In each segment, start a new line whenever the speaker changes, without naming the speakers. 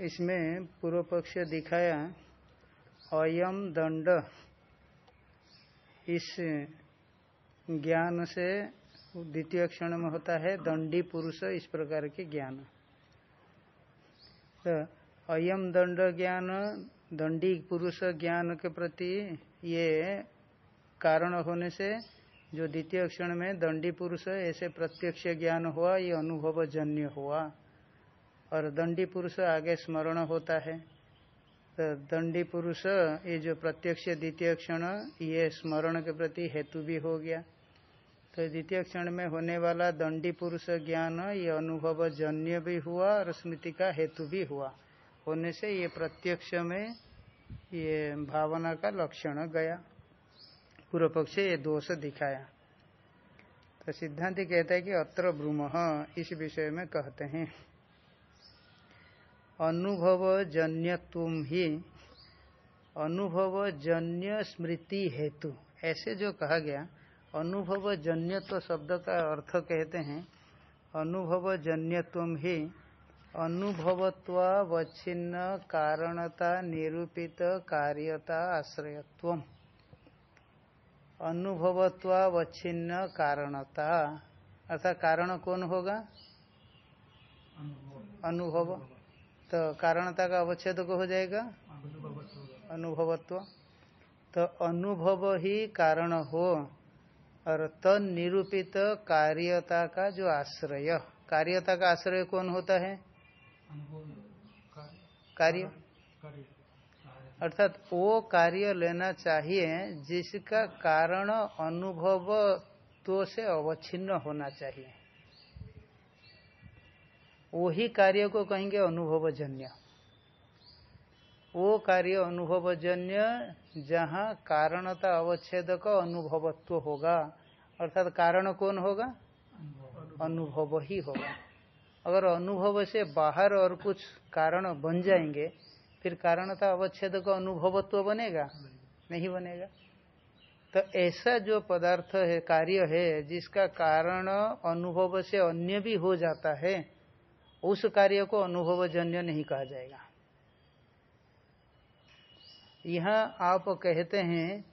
इसमें पूर्व पक्ष दिखाया अयम दंड। इस ज्ञान से द्वितीय क्षण में होता है, दंडी पुरुष, इस प्रकार के ज्ञान। तो अयम दंड ज्ञान, दंडी पुरुष ज्ञान के प्रति ये कारण होने से जो द्वितीय क्षण में दंडी पुरुष ऐसे प्रत्यक्ष ज्ञान हुआ, ये अनुभव जन्य हुआ। और दंडी पुरुष आगे स्मरण होता है। तो दंडी पुरुष, ये जो प्रत्यक्ष द्वितीय क्षण, ये स्मरण के प्रति हेतु भी हो गया। तो द्वितीय क्षण में होने वाला दंडी पुरुष ज्ञान, ये अनुभव जन्य भी हुआ और स्मृति का हेतु भी हुआ। होने से ये प्रत्यक्ष में ये भावना का लक्षण गया। पूर्व पक्ष ये दोष दिखाया। तो सिद्धांत कहता है कि अत्र ब्रूम, इस विषय में कहते हैं। अनुभव जन्य तुम ही अनुभव जन्य स्मृति हेतु ऐसे जो कहा गया अनुभव जन्य तो शब्द का अर्थ कहते हैं अनुभव जन्य तुम ही अनुभवत्वावच्छिन्न कारणता निरूपित कार्यता आश्रयत्व अनुभवत्वावच्छिन्न कारणता अर्थात कारण कौन होगा? अनुभव। तो कारणता का अवच्छेद हो जाएगा? अनुभवत्व। तो अनुभव ही कारण हो, और तन निरूपित कार्यता का जो आश्रय। कार्यता का आश्रय कौन होता है? कार्य। अर्थात वो कार्य लेना चाहिए जिसका कारण अनुभव तो से अवच्छिन्न होना चाहिए। वही कार्य को कहेंगे अनुभवजन्य। वो कार्य अनुभवजन्य जहाँ कारणता अवच्छेद का अनुभवत्व होगा। अर्थात कारण कौन होगा? अनुभव ही होगा। अगर अनुभव से बाहर और कुछ कारण बन जाएँगे फिर कारणता अवच्छेद का अनुभवत्व बनेगा? नहीं बनेगा। तो ऐसा जो पदार्थ है, कार्य है, जिसका कारण अनुभव से अन्य भी हो जाता है, उस कार्य को अनुभवजन्य नहीं कहा जाएगा। यहाँ आप कहते हैं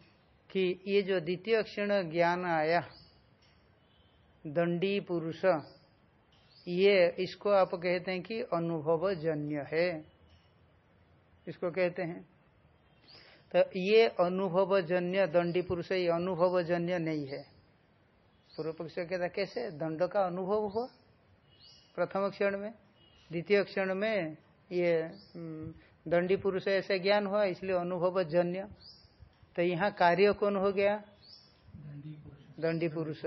कि ये जो द्वितीय क्षण ज्ञान आया, दंडी पुरुष, ये इसको आप कहते हैं कि अनुभवजन्य है। इसको कहते हैं। तो ये अनुभवजन्य दंडी पुरुष ये अनुभवजन्य नहीं है। पूर्व पक्ष कहता कैसे? दंड का अनुभव हुआ। प्रथम क्षण में द्वितीय क्षण में ये दंडी पुरुष ऐसे ज्ञान हुआ इसलिए अनुभव जन्य तो यहाँ कार्य कौन हो गया? दंडी पुरुष।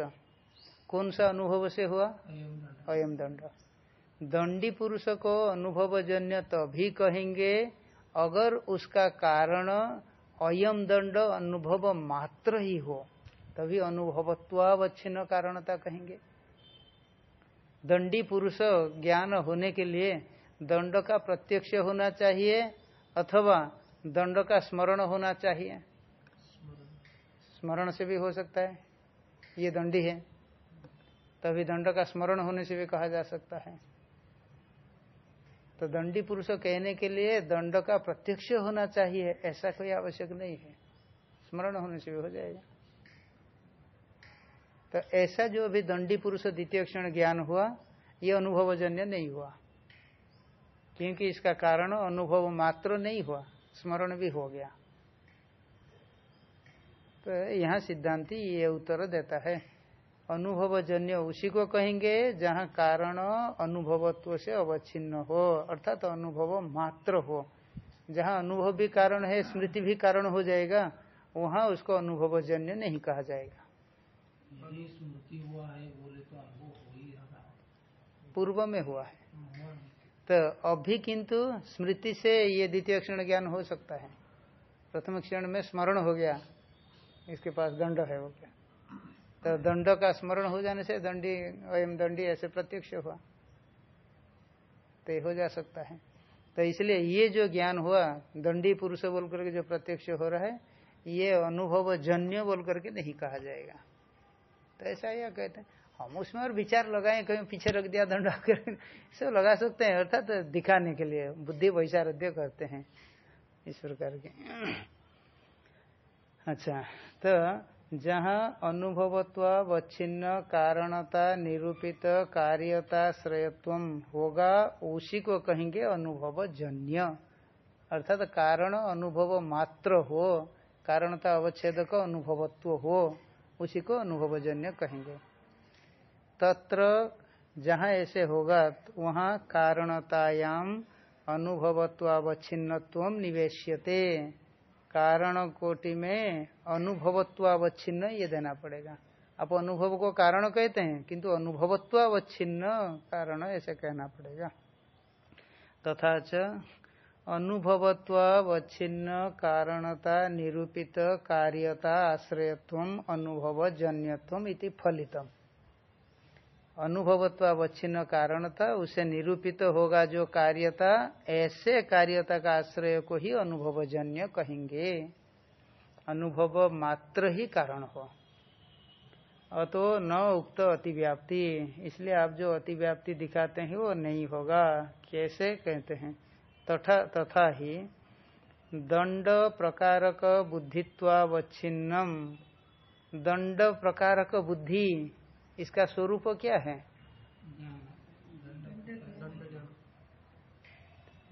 कौन सा अनुभव से हुआ? अयम दंड दंडी पुरुष को अनुभव जन्य तभी कहेंगे अगर उसका कारण अयम दंड अनुभव मात्र ही हो, तभी अनुभवत्वावच्छिन्न कारणता कहेंगे। दंडी पुरुष ज्ञान होने के लिए दंड का प्रत्यक्ष होना चाहिए अथवा दंड का स्मरण होना चाहिए। स्मरण से भी हो सकता है। ये दंडी है। तभी दंड का स्मरण होने से भी कहा जा सकता है। तो दंडी पुरुष कहने के लिए दंड का प्रत्यक्ष होना चाहिए, ऐसा कोई आवश्यक नहीं है। स्मरण होने से भी हो जाएगा। तो ऐसा जो अभी दंडी पुरुष द्वितीय क्षण ज्ञान हुआ, ये अनुभवजन्य नहीं हुआ। क्योंकि इसका कारण अनुभव मात्र नहीं हुआ, स्मरण भी हो गया। तो यहाँ सिद्धांति ये उत्तर देता है। अनुभवजन्य उसी को कहेंगे जहाँ कारण अनुभवत्व से अवच्छिन्न हो अर्थात तो अनुभव मात्र हो। जहाँ अनुभव भी कारण है स्मृति भी कारण हो जाएगा वहाँ उसको अनुभवजन्य नहीं कहा जाएगा। है तो अनुभव हो ही पूर्व में हुआ है। तो अभी किंतु स्मृति से ये द्वितीय क्षण ज्ञान हो सकता है। प्रथम क्षण में स्मरण हो गया इसके पास दंड है वो क्या? तो दंड का स्मरण हो जाने से दंडी अयम दंडी ऐसे प्रत्यक्ष हुआ। तो हो जा सकता है। तो इसलिए ये जो ज्ञान हुआ, दंडी पुरुष बोल करके जो प्रत्यक्ष हो रहा है, ये अनुभव जन्य बोल करके नहीं कहा जाएगा। तो ऐसा या कहते हैं, हम उसमें और विचार लगाए, कहीं पीछे रख दिया दंड सब लगा सकते हैं, अर्थात तो दिखाने के लिए, बुद्धि वैशारध्य करते हैं, इस प्रकार के। अच्छा तो जहाँ अनुभवत्वावच्छिन्न कारणता, निरूपित, कार्यता श्रेयत्व होगा उसी को कहेंगे अनुभव जन्य अर्थात कारण अनुभव मात्र हो, कारणता अवच्छेद का अनुभवत्व हो उसी को अनुभवजन्य कहेंगे। तत्र जहाँ ऐसे होगा तो वहाँ कारणतायाम अनुभवत्वावच्छिन्नत्व निवेश्यते। कारण कोटि में अनुभवत्वावच्छिन्न ये देना पड़ेगा आप अनुभव को कारण कहते हैं किंतु अनुभवत्वावच्छिन्न कारण ऐसे कहना पड़ेगा तथा च अनुभवत्वावच्छिन्न कारणता निरूपित कार्यता आश्रयत्व अनुभव जन्यत्व इति फलितम अनुभवत्वावच्छिन्न कारणता उसे निरूपित होगा जो कार्यता, ऐसे कार्यता का आश्रय को ही अनुभवजन्य कहेंगे। अनुभव मात्र ही कारण हो। अतो न उक्त अतिव्याप्ति। इसलिए आप जो अतिव्याप्ति दिखाते हैं, वो नहीं होगा। कैसे? कहते हैं, तथा तथा ही। दंड प्रकारक बुद्धित्वावच्छिन्नम। दंड प्रकारक बुद्धि इसका स्वरूप क्या है?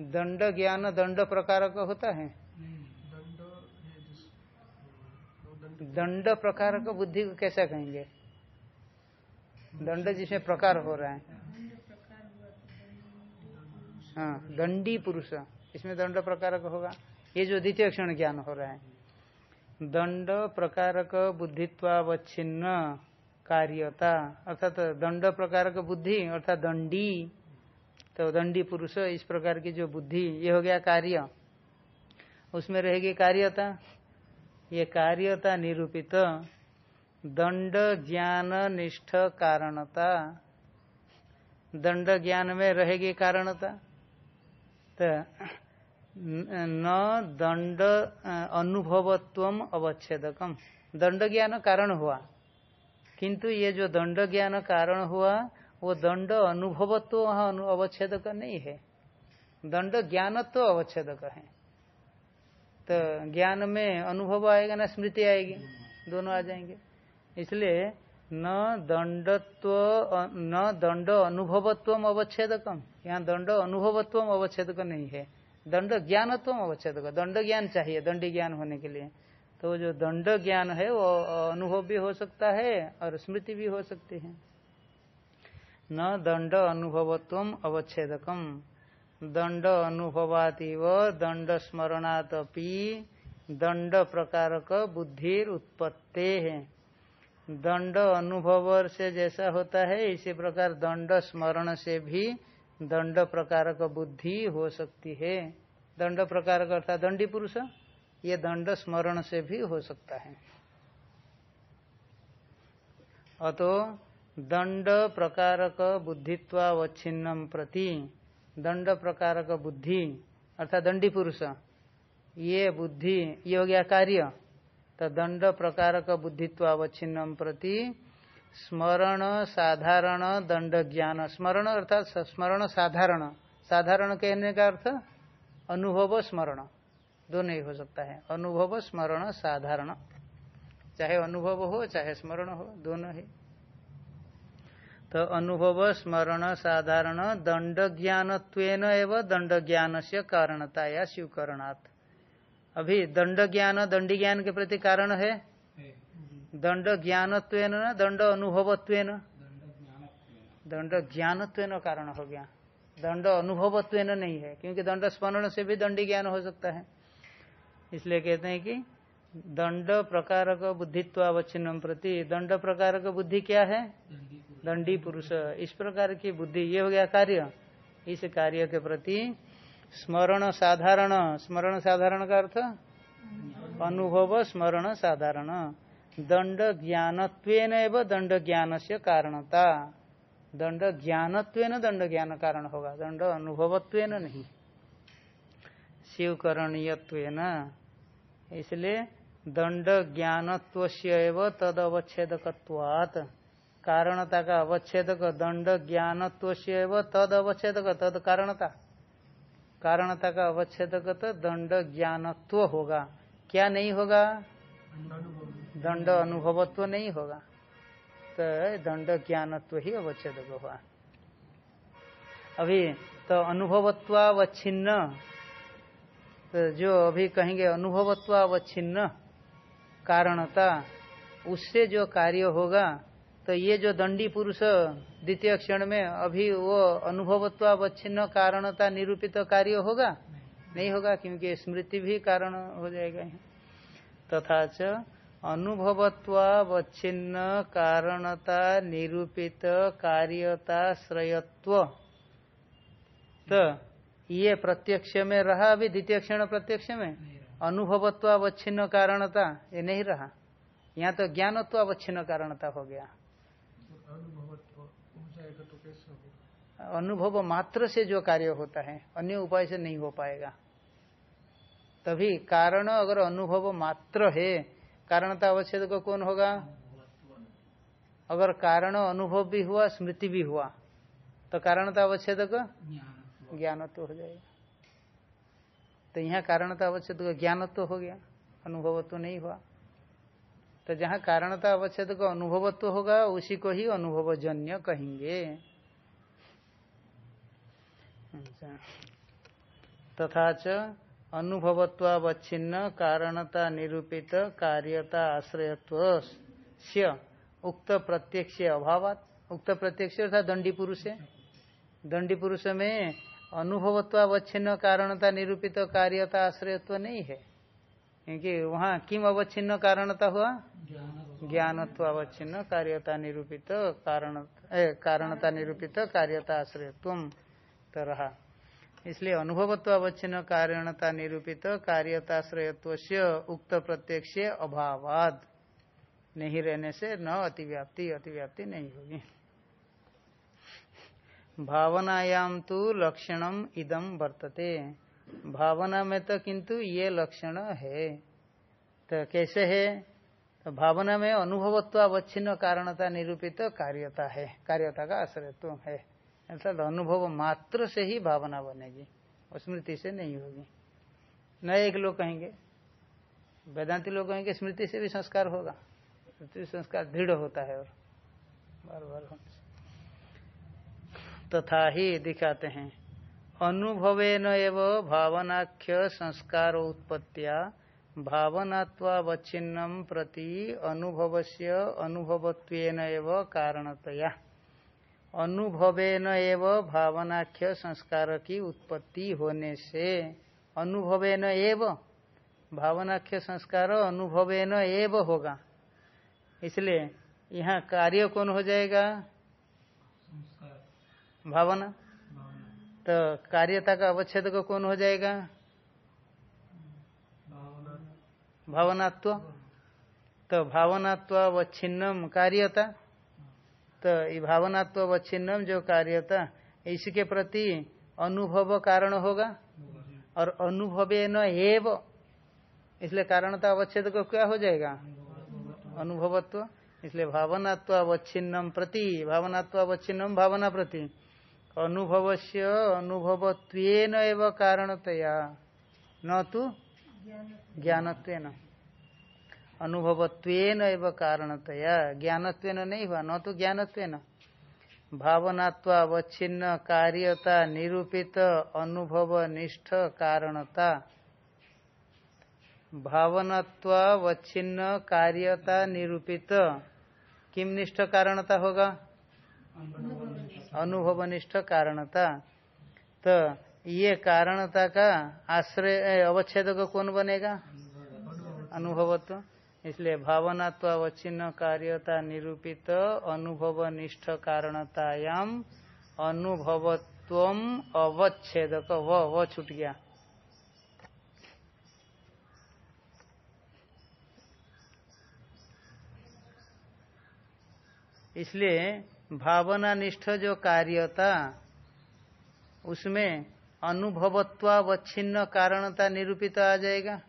दंड ज्ञान दंड प्रकार का होता है। दंड प्रकार का बुद्धि को कैसा कहेंगे? दंड जिसमें प्रकार हो रहा है। हाँ दंडी पुरुष, इसमें दंड प्रकार का होगा। ये जो द्वितीय क्षण ज्ञान हो रहा है। दंड प्रकार का बुद्धित्वावच्छिन्न। कार्यता, अर्थात तो दंड प्रकार का बुद्धि, अर्थात दंडी तो दंडी पुरुष, इस प्रकार की जो बुद्धि, ये हो गया कार्य। उसमें रहेगी कार्यता। ये कार्यता निरूपित दंड ज्ञान निष्ठ कारणता। दंड ज्ञान में रहेगी कारणता। तो न दंड अनुभवत्व अवच्छेदकम। दंड ज्ञान कारण हुआ। किंतु ये जो दंड ज्ञान कारण हुआ, वो दंड अनुभव तो वहाँ अवच्छेद का नहीं है। दंड ज्ञान तो अवच्छेद का है। तो ज्ञान में अनुभव आएगा ना, स्मृति आएगी, दोनों आ जाएँगे। इसलिए न दंडत्व, न दंड अनुभवत्व अवच्छेदकम। यहाँ दंड अनुभवत्व अवच्छेदक नहीं है। दंड ज्ञानत्व अवच्छेदक। दंड ज्ञान चाहिए, दंडी ज्ञान होने के लिए। तो जो दंड ज्ञान है, वो अनुभव भी हो सकता है और स्मृति भी हो सकती है। न दंड अनुभवत्व अवच्छेदकम। दंड अनुभवातिव, दंड स्मरणातपि दंड प्रकार का बुद्धि उत्पत्ति है। दंड अनुभव से जैसा होता है, इसी प्रकार दंड स्मरण से भी दंड प्रकार का बुद्धि हो सकती है। दंड प्रकार का अर्थात दंडी पुरुष। ये दंड स्मरण से भी हो सकता है। अतो दंड प्रकारक बुद्धित्वावच्छिन्नम प्रति, दंड प्रकारक बुद्धि, अर्थात दंडी पुरुष, ये बुद्धि, ये हो गया कार्य। तो दंड प्रकारक बुद्धित्वावच्छिन्नम प्रति स्मरण साधारण दंड ज्ञान। स्मरण अर्थात स्मरण साधारण। साधारण कहने का अर्थ अनुभव स्मरण। दोनों ही हो सकता है। अनुभव, स्मरण, साधारण। चाहे अनुभव हो, चाहे स्मरण हो, दोनों ही। तो अनुभव, स्मरण, साधारण दंड ज्ञान एवं दंड ज्ञान से कारणता या स्वीकरणात्। अभी दंड ज्ञान दंडी ज्ञान के प्रति कारण है? दंड ज्ञान दंड अनुभवत्व दंड ज्ञान कारण हो गया। दंड अनुभवत्व नहीं है, क्योंकि दंड स्मरण से भी दंडी ज्ञान हो सकता है। इसलिए कहते हैं कि दंड प्रकार का बुद्धित्वावच्छिन्नम प्रति दंड प्रकार का बुद्धि क्या है? दंडी पुरुष। इस प्रकार की बुद्धि, ये हो गया कार्य। इस कार्य के प्रति स्मरण साधारण। स्मरण साधारण का अर्थ? अनुभव स्मरण साधारण। दंड ज्ञानत्वेन एवं दंड ज्ञान से कारणता। दंड ज्ञानत्वेन दंड ज्ञान कारण होगा। दंड अनुभवत्वेन नहीं। शिवकरणीय इसलिए दंड ज्ञानत्व तद अवच्छेदकवात कारणता का अवच्छेदक दंड ज्ञानत्व तद अवच्छेदक तद कारणता। कारणता का अवच्छेदक तो दंड ज्ञानत्व होगा। क्या नहीं होगा? दंड अनुभवत्व नहीं होगा। तो दंड ज्ञानत्व ही अवच्छेदक होगा अभी तो अनुभवत्वावच्छिन्न तो जो अभी कहेंगे अनुभवत्वावच्छिन्न कारणता, उससे जो कार्य होगा तो ये जो दंडी पुरुष द्वितीय क्षण में अभी वो अनुभवत्वावच्छिन्न कारणता निरूपित कार्य होगा? नहीं होगा, क्योंकि स्मृति भी कारण हो जाएगा तथा च अनुभवत्वावच्छिन्न कारणता निरूपित कार्यता श्रयत्व तो ये प्रत्यक्ष में रहा अभी द्वितीय क्षण प्रत्यक्ष में? अनुभवत्वावच्छिन्न कारणता ये नहीं रहा। यहाँ तो ज्ञानत्वावच्छिन्न कारणता हो गया। अनुभव मात्र से जो कार्य होता है अन्य उपाय से नहीं हो पाएगा। तभी कारण अगर अनुभव मात्र है कारणता अवच्छेद को कौन होगा? अगर कारण अनुभव भी हुआ स्मृति भी हुआ तो कारणता अवच्छेद को? ज्ञान तो हो जाएगा। तो यहाँ कारणता अवच्छेद का ज्ञान तो हो गया, अनुभवत्व तो नहीं हुआ। तो जहाँ कारणता अवच्छेद का अनुभवत्व तो होगा, उसी को ही अनुभवजन्य कहेंगे। अच्छा। तथा च अनुभवत्वावच्छिन्न, कारणता निरूपित, कार्यता आश्रयत्व उक्त प्रत्यक्ष अभाव उक्त प्रत्यक्ष अर्थात दंडी पुरुष है। दंडी पुरुष में अनुभवत्वावच्छिन्न कारणता निरूपित कार्यता आश्रयत्व नहीं है। क्योंकि वहाँ किम अवच्छिन्न कारणता हुआ? ज्ञानत्वावच्छिन्न कार्यता निरूपित कारण कारणता निरूपित कार्यता आश्रयत्व तो रहा इसलिए अनुभवत्वावच्छिन्न कारणता निरूपित कार्यताश्रयत्व से उक्त प्रत्यक्ष अभावाद। नहीं रहने से न अतिव्याप्ति अतिव्याप्ति नहीं होगी। भावनायाम तो लक्षणम इदम वर्तते। भावना में तो किंतु ये लक्षण है। तो कैसे है? तो भावना में अनुभवत्व अवच्छिन्न कारणता निरूपित तो कार्यता है। कार्यता का आश्रयत्व है। अर्थात अनुभव मात्र से ही भावना बनेगी। स्मृति से नहीं होगी। न एक लोग कहेंगे। वेदांति लोग कहेंगे, स्मृति से भी संस्कार होगा। स्मृति संस्कार दृढ़ होता है और बार बार होने तथा ही दिखाते हैं। अनुभवे न भावनाख्य संस्कार उत्पत्तिया भावनात्वावच्छिन्नम प्रति अनुभव से अनुभवत्व कारणतया। अनुभवेन एव भावनाख्य संस्कार की उत्पत्ति होने से अनुभवेन एव, भावनाख्य संस्कार अनुभवेन एव होगा। इसलिए यहाँ कार्य कौन हो जाएगा? भावना। तो कार्यता का अवच्छेद को कौन हो जाएगा? भावनात्व। तो भावनात्व अवच्छिन्नम कार्यता। तो ये भावनात्व अवच्छिन्नम जो कार्यता, इसके प्रति अनुभव कारण होगा। और अनुभव न एव, इसलिए कारणता अवच्छेद को क्या हो जाएगा? अनुभवत्व। इसलिए भावनात्व अवच्छिन्नम प्रति भावनात्व अवच्छिन्नम भावना प्रति। अनुभव से अनुभवत्व एवं कारणतया। न तो? ज्ञानत्व अनुभवत्वेन एवं कारणतया। ज्ञानत्व नहीं हुआ। न तो ज्ञानत्व भावनात्वावच्छिन्न, कार्यता, निरूपित अनुभव निष्ठ कारणता। भावनात्वावच्छिन्न, कार्यता, निरूपित। किम निष्ठ, कारणता होगा? अनुभव निष्ठ कारणता तो ये कारणता का आश्रय अवच्छेद को कौन बनेगा? अनुभवत्व। इसलिए भावनात्व अवच्छिन्न कार्यता निरूपित अनुभव निष्ठ कारणतायाम अनुभवत्व अवच्छेदक। व व छूट गया। इसलिए भावना निष्ठ जो कार्यता उसमें अनुभवत्वावच्छिन्न कारणता निरूपित आ जाएगा।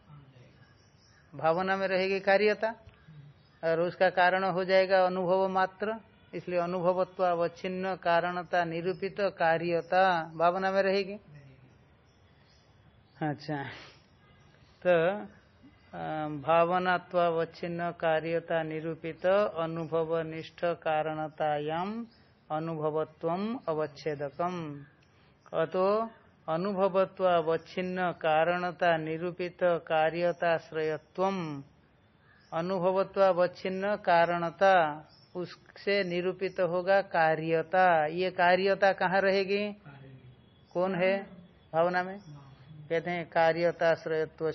भावना में रहेगी कार्यता और उसका कारण हो जाएगा अनुभव मात्र इसलिए अनुभवत्व अवच्छिन्न कारणता निरूपित कार्यता भावना में रहेगी। अच्छा तो भावनात्वावच्छिन्न कार्यता निरूपित अनुभव निष्ठ कारणतायाम अनुभवत्व अवच्छेदकम। अतो अनुभवत्वावच्छिन्न कारणता निरूपित कार्यताश्रयत्व अनुभवत्वावच्छिन्न कारणता उससे निरूपित होगा कार्यता। ये कार्यता कहाँ रहेगी? कौन है? भावना में? कहते हैं कार्यताश्रयत्व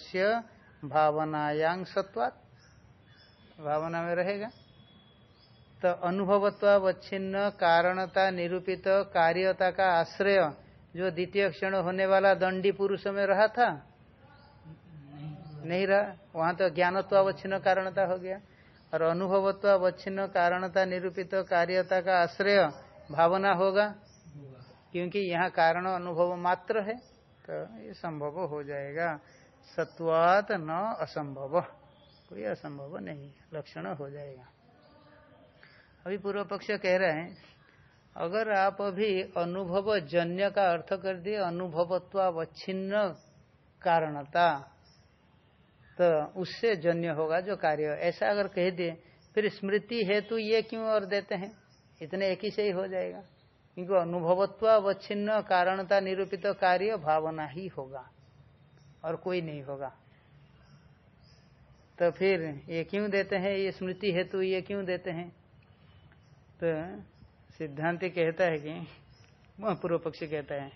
भावनायांग सत्वात। भावना में रहेगा। तो अनुभवत्वावच्छिन्न, कारणता, निरूपित, कार्यता का आश्रय जो द्वितीय क्षण होने वाला दंडी पुरुष में रहा था, नहीं रहा। वहाँ तो ज्ञानत्वावच्छिन्न, कारणता हो गया। और अनुभवत्वावच्छिन्न, कारणता, निरूपित, कार्यता का आश्रय भावना होगा, क्योंकि यहाँ कारण अनुभव मात्र है तो ये संभव हो जाएगा। सत्वात न असंभव। कोई असंभव नहीं, लक्षण हो जाएगा। अभी पूर्व पक्ष कह रहे हैं, अगर आप अभी अनुभव जन्य का अर्थ कर दिए, अनुभवत्वावच्छिन्न कारणता तो उससे जन्य होगा जो कार्य। ऐसा अगर कह दिए, फिर स्मृति हेतु ये क्यों और देते हैं? इतने एक ही से ही हो जाएगा। क्योंकि अनुभवत्वावच्छिन्न कारणता निरूपित कार्य भावना ही होगा। और कोई नहीं होगा। तो फिर ये क्यों देते हैं? ये स्मृति हेतु ये क्यों देते हैं? तो सिद्धांति कहता है कि पूर्व पक्षी कहता है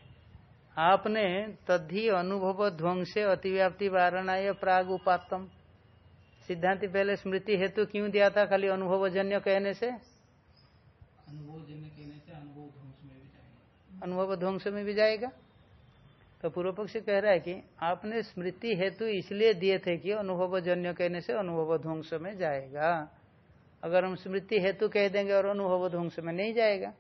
आपने तद्धि अनुभव ध्वंसे अतिव्याप्ति वारणा प्राग उपातम सिद्धांति पहले स्मृति हेतु क्यों दिया था? खाली अनुभव जन्य कहने से?
अनुभव जन्य कहने से अनुभव ध्वंस में भी जाएगा।
अनुभव ध्वंस में भी जाएगा? तो पूर्व पक्ष कह रहा है कि आपने स्मृति हेतु इसलिए दिए थे कि अनुभव जन्य कहने से अनुभव ध्वंस में जाएगा। अगर हम स्मृति हेतु कह देंगे और अनुभव ध्वंस में नहीं जाएगा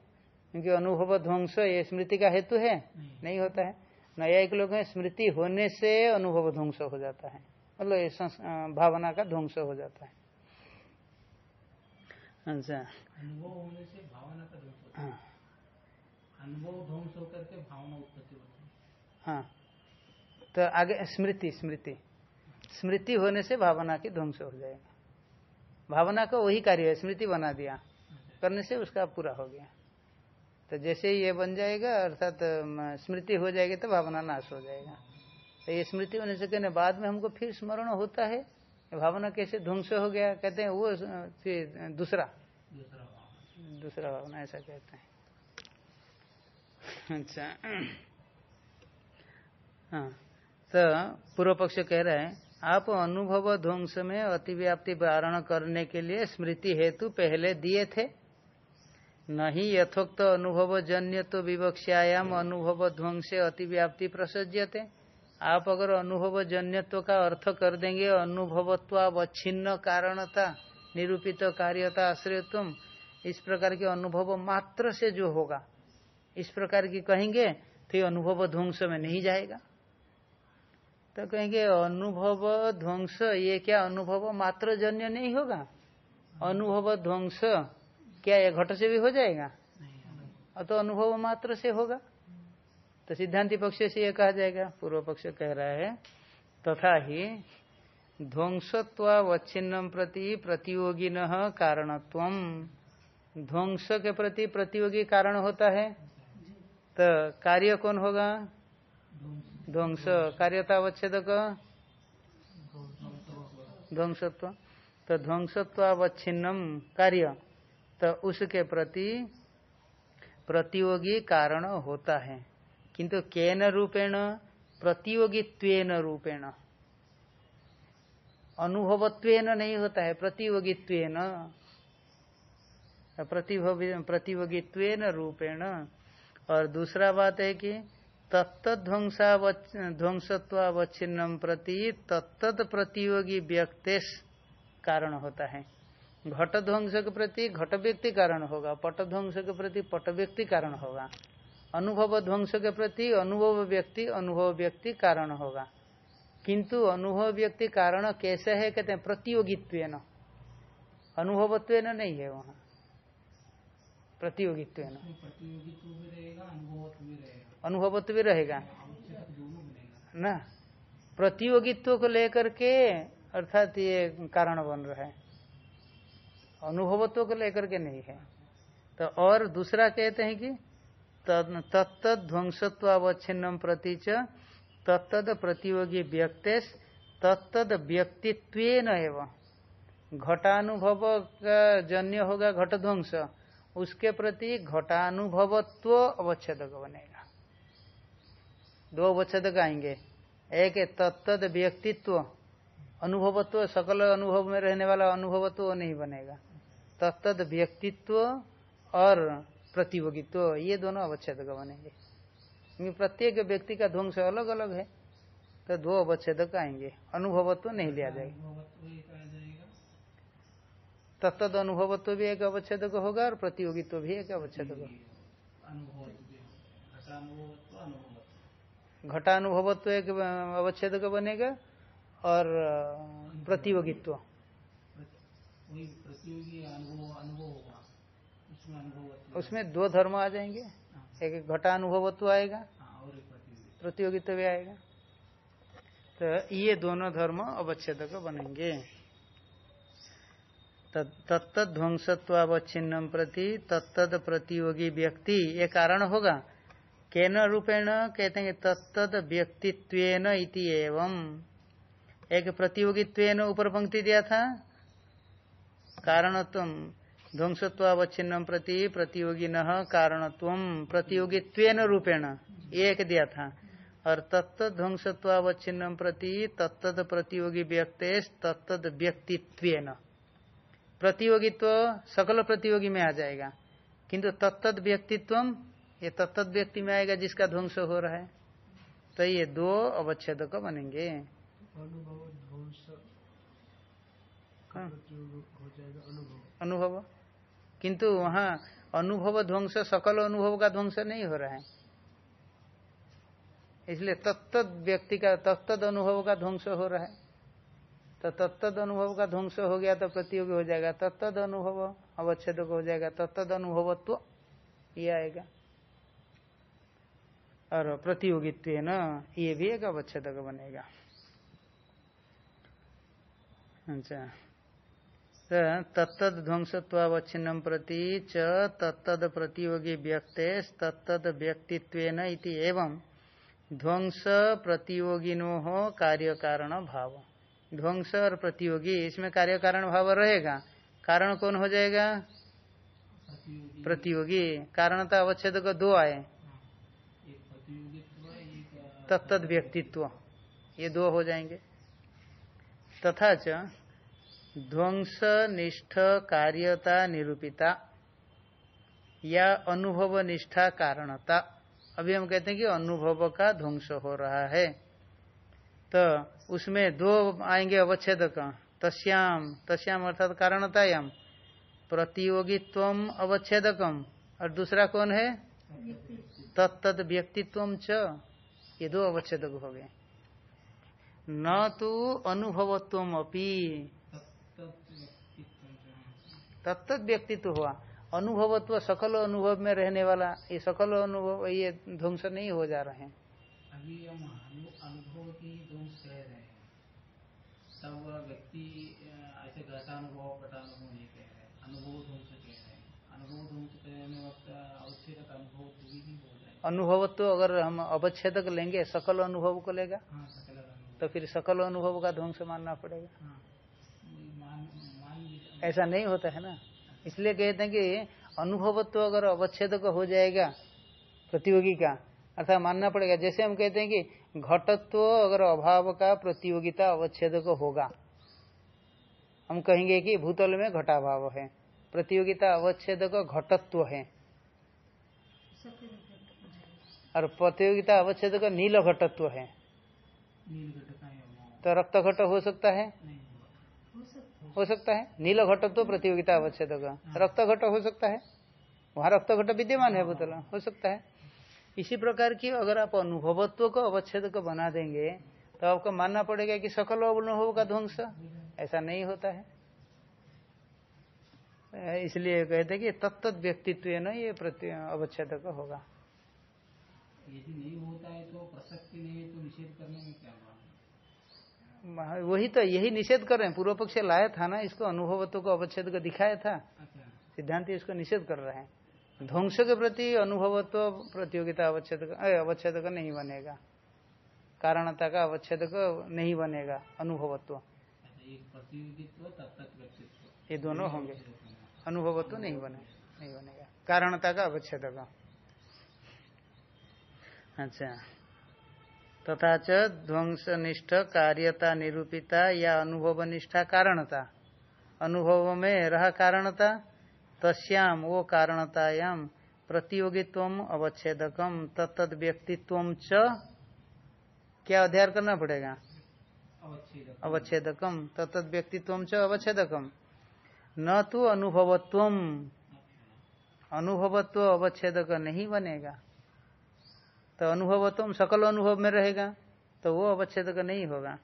क्योंकि अनुभव ध्वंस ये स्मृति का हेतु है नहीं, नहीं होता है। नया एक लोग स्मृति होने से अनुभव ध्वंस हो जाता है। मतलब भावना का ध्वंस हो जाता है।
अच्छा। अनुभव होने से भावना का ध्वंस हाँ। अनुभव ध्वंस होकर के भावना होती है।
तो आगे स्मृति स्मृति। स्मृति होने से भावना की ध्वंस हो जाएगा। भावना का वही कार्य है स्मृति बना दिया। करने से उसका पूरा हो गया। तो जैसे ही ये बन जाएगा अर्थात तो स्मृति हो जाएगी तो भावना नाश हो जाएगा। तो ये स्मृति होने से कहने बाद में हमको फिर स्मरण होता है। भावना कैसे ध्वंस हो गया कहते हैं वो फिर दूसरा। दूसरा भावना ऐसा कहते हैं। अच्छा। हाँ। तो पूर्व पक्ष कह रहे हैं, आप अनुभव ध्वंस में अतिव्याप्ति वारण करने के लिए स्मृति हेतु पहले दिए थे? नहीं, यथोक्त तो अनुभव जन्य तो विवक्षायाम अनुभव ध्वंस अतिव्याप्ति प्रसज्यते। आप अगर अनुभव जन्यत्व का अर्थ कर देंगे अनुभवत्व अनुभवत्वावच्छिन्न कारणता, निरूपित कार्यता आश्रयत्व इस प्रकार के अनुभव मात्र से जो होगा, इस प्रकार की कहेंगे तो अनुभव ध्वंस में नहीं जाएगा। तो कहेंगे अनुभव ध्वंस ये क्या अनुभव मात्र जन्य नहीं होगा? अनुभव ध्वंस क्या ये घट से भी हो जाएगा? तो अनुभव मात्र से होगा। तो सिद्धांति पक्ष से ये कहा जाएगा पूर्व पक्ष कह रहा है तथा तो ही ध्वंसत्वावच्छिन्नम प्रति प्रतियोगी न कारणत्व। ध्वंस के प्रति प्रतियोगी कारण होता है। तो कार्य कौन होगा? ध्वंस कार्यता अवच्छेद ध्वंसत्व। तो ध्वंसत्वावच्छिन्नम कार्य। तो उसके प्रति प्रतियोगी कारण होता है। किंतु केन रूपेण? प्रतियोगित्वेन रूपेण। अनुभवत्वेन नहीं होता है, प्रतियोगित्वेन। प्रतियोगित्वेन रूपेण। और दूसरा बात है कि तत्ध्वंसत्वावच्छिन्नम प्रति तत्त प्रतियोगी व्यक्ति कारण होता है। घट ध्वंस के प्रति घट व्यक्ति कारण होगा पट ध्वंस के प्रति पट व्यक्ति कारण होगा। अनुभव ध्वंस के प्रति अनुभव व्यक्ति अनुभव व्यक्ति कारण होगा। किंतु अनुभव व्यक्ति कारण कैसे है, कहते हैं प्रतियोगित्व न अनुभवत्व नहीं है वहाँ। प्रतियोगित्व न
अनुभवत्व भी रहेगा।
ना? प्रतियोगित्व को लेकर के अर्थात ये कारण बन रहा है। अनुभवत्व को लेकर के नहीं है। तो और दूसरा कहते हैं कि तत्त ध्वंसत्वावच्छिन्नम प्रति च तत्तद प्रतियोगी व्यक्तेश तत्तद व्यक्तित्व एवं। घटानुभव का जन्य होगा घट ध्वंस उसके प्रति घटानुभवत्व अवच्छेद बनेगा। दो अवच्छेदक आएँगे एक तत्त व्यक्तित्व। अनुभवत्व सकल अनुभव में रहने वाला अनुभवत्व नहीं बनेगा। तत्त व्यक्तित्व और प्रतियोगित्व ये दोनों अवच्छेदक बनेंगे। क्योंकि प्रत्येक व्यक्ति का ध्वंस अलग अलग है तो दो अवच्छेदक आएँगे अनुभवत्व नहीं लिया जाएगा।
जाएगा।
अनुभवत्व भी एक अवच्छेदक होगा और प्रतियोगित्व भी एक अवच्छेद होगा।
घटानुभवत्व
एक अवच्छेद का बनेगा और प्रतियोगित्व।
अनुभव अनुभव होगा। उसमें
दो धर्म आ जाएँगे। एक घटानुभवत्व आएगा
हाँ
प्रतियोगित्व। भी आएगा। तो ये दोनों धर्म अवच्छेदक बनेंगे। तत्त ध्वंसत्वावच्छिन्नम प्रति तत्त प्रतियोगी व्यक्ति ये कारण होगा। केन रूपेण कहते हैं तत्तद व्यक्तित्वेन इति एवं। एक प्रतियोगित्वेन ऊपर पंक्ति दिया था। कारणत्व ध्वंसत्वावच्छिन्नम प्रति प्रतियोगिन कारणत्व, प्रतियोगित्वेन रूपेण, एक दिया था। और तत्त ध्वंसत्वावच्छिन्नम प्रति तत्तद प्रतियोगी व्यक्ते तत्तद व्यक्तित्वेन। प्रतियोगित्व सकल प्रतियोगी में आ जाएगा। किंतु तत्तद व्यक्तित्व ये तत्त व्यक्ति में आएगा जिसका ध्वंस हो रहा है। तो ये दो अवच्छेद को बनेंगे।
अनुभव ध्वंस का
हाँ।
अनुभव।
अनुभव। किंतु वहाँ अनुभव ध्वंस सकल अनुभव का ध्वंस नहीं हो रहा है। इसलिए तत्त व्यक्ति का तत्तद अनुभव का ध्वंस हो रहा है। तो तत्तद अनुभव का ध्वंस हो गया तो प्रतियोगी हो जाएगा। तत्तद अनुभव अवच्छेद हो जाएगा। तत्तद अनुभवत्व ये आएगा। और प्रतियोगित्व न ये भी एक अवच्छेदक बनेगा। अच्छा। तत्तद ध्वंसत्वावच्छिन्नम प्रति च तत्तद प्रतियोगी व्यक्ते तत्तद व्यक्तित्वेन इति एवं ध्वंस प्रतियोगिनो हो कार्य कारण भाव ध्वंस और प्रतियोगी, इसमें कार्य कारण भाव रहेगा। कारण कौन हो जाएगा?
प्रतियोगी।
कारण कारणता अवच्छेद को दो आए।
एक
तत्तद व्यक्तित्व। ये दो हो जाएँगे। तथा च ध्वंस निष्ठ कार्यता निरूपिता या अनुभव निष्ठा कारणता। अभी हम कहते हैं कि अनुभव का ध्वंस हो रहा है। तो उसमें दो आएँगे अवच्छेदक। तस्याम तस्याम अर्थात कारणतायाम। प्रतियोगित्व अवच्छेदकम। और दूसरा कौन है? तत्त व्यक्तित्व च। ये दो अवच्छेदक हो गए। न तो अनुभवत्व अपी।
तत्त व्यक्तित्व है।
हुआ। अनुभवत्व सकल अनुभव में रहने वाला ये सकल अनुभव ये ध्वंस नहीं हो जा रहे हैं।
अभी हम अनुभव की कह रहे हैं। तब वह व्यक्ति ऐसे घटानुभव घटानुभव नहीं कह रहे। अनुभव ध्वंस कह रहे हैं। अनुभव ध्वंस कहने वक्त अवच्छेद जाए
अनुभवत्व अगर हम अवच्छेदक लेंगे सकल अनुभव को लेगा
हाँ अनुभव।
तो फिर सकल अनुभव का ध्वंस मानना पड़ेगा।
हाँ
ऐसा नहीं होता है ना? इसलिए कहते हैं कि अनुभवत्व अगर अवच्छेदक हो जाएगा प्रतियोगी का अर्थात मानना पड़ेगा। जैसे हम कहते हैं कि घटत्व अगर अभाव का प्रतियोगिता अवच्छेदक होगा हम कहेंगे कि भूतल में घटाभाव है। प्रतियोगिता अवच्छेदक घटत्व है। और प्रतियोगिता अवच्छेद का नील घटत्व है। तो रक्त घट हो सकता है? हो सकता। है नील घट तो प्रतियोगिता अवच्छेद का। रक्त घट हो सकता है? वहाँ रक्त घट विद्यमान है भूतल हो। सकता है? इसी प्रकार की अगर आप अनुभवत्व को अवच्छेद को बना देंगे तो आपको मानना पड़ेगा कि सकल अनुभव का ध्वंस। ऐसा नहीं होता है। इसलिए कहते हैं कि तत्त व्यक्तित्व न ये प्रति अवच्छेद का होगा।
यदि नहीं होता है तो प्रसक्ति नहीं है तो निषेध करने में क्या
वही तो यही निषेध कर रहे हैं। पूर्व पक्ष लाया था ना इसको अनुभवत्व को अवच्छेद को दिखाया था।
अच्छा।
सिद्धांत इसको निषेध कर रहे हैं। ध्वंस के प्रति अनुभवत्व प्रतियोगिता अवच्छेद अवच्छेद का नहीं बनेगा। कारणता का अवच्छेद का नहीं बनेगा अनुभवत्व।
अच्छा,
ये दोनों होंगे। अनुभवत्व नहीं बने नहीं बनेगा। कारणता का अवच्छेद का। अच्छा। तथा च ध्वंस निष्ठ कार्यता निरूपिता या अनुभव निष्ठा कारणता। अनुभव में रहा कारणता तस्याम वो कारणतायाम प्रतियोगित्व अवच्छेदकम तत्त व्यक्तित्व च क्या अध्ययन करना पड़ेगा? अवच्छेदकम। तत्त व्यक्तित्व च अवच्छेदकम। न तो अनुभवत्व अनुभवत्व अवच्छेदक नहीं बनेगा। तो अनुभव तो सकल अनुभव में रहेगा तो वो अवच्छेद का नहीं होगा।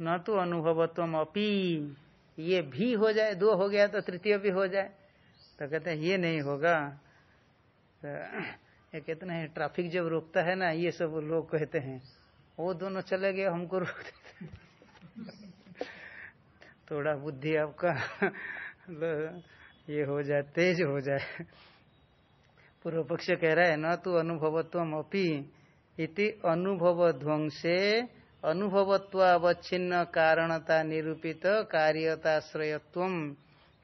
न तो अनुभवत्व अपी, ये भी हो जाए, दो हो गया तो तृतीय भी हो जाए। तो कहते हैं, ये नहीं होगा। तो ये कहते हैं, ट्रैफ़िक जब रोकता है ना, ये सब लोग कहते हैं, वो दोनों चले गए, हमको रोक देते थोड़ा बुद्धि आपका ये हो जाए, तेज हो जाए। पूर्व पक्ष कह रहा है न तो अनुभवत्व अपी इति अनुभव ध्वंसे अनुभवत्वावच्छिन्न कारणता निरूपित कार्यताश्रयत्व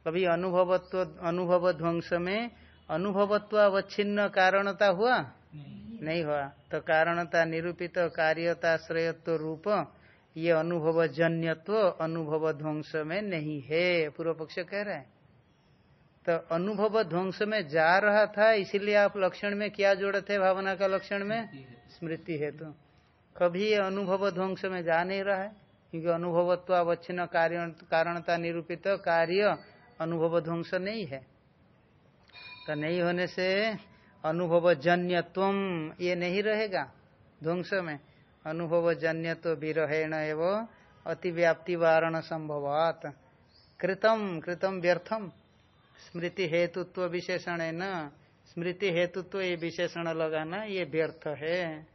कभी अनुभवत्व अनुभव ध्वंस में अनुभवत्वावच्छिन्न कारणता हुआ? नहीं, नहीं हुआ। तो कारणता निरूपित कार्यताश्रयत्व रूप ये अनुभव जन्यत्व अनुभव ध्वंस में नहीं है पूर्व पक्ष कह रहे हैं। तो अनुभव ध्वंस में जा रहा था इसीलिए आप लक्षण में क्या जोड़े थे भावना का लक्षण में? स्मृति हेतु। तो। कभी ये अनुभव ध्वंस में जा नहीं रहा है क्योंकि अनुभवत्व अनुभवत्वावच्छिन्न कारणता निरूपित कार्य अनुभव ध्वंस नहीं है। तो नहीं होने से अनुभव जन्यत्व ये नहीं रहेगा ध्वंस में। अनुभव जन्यत्व विरहेण एवं अतिव्याप्ति वारण संभवात। कृतम कृतम व्यर्थम। स्मृति हेतुत्व विशेषण है न? स्मृति हेतुत्व ये विशेषण लगाना ये व्यर्थ है,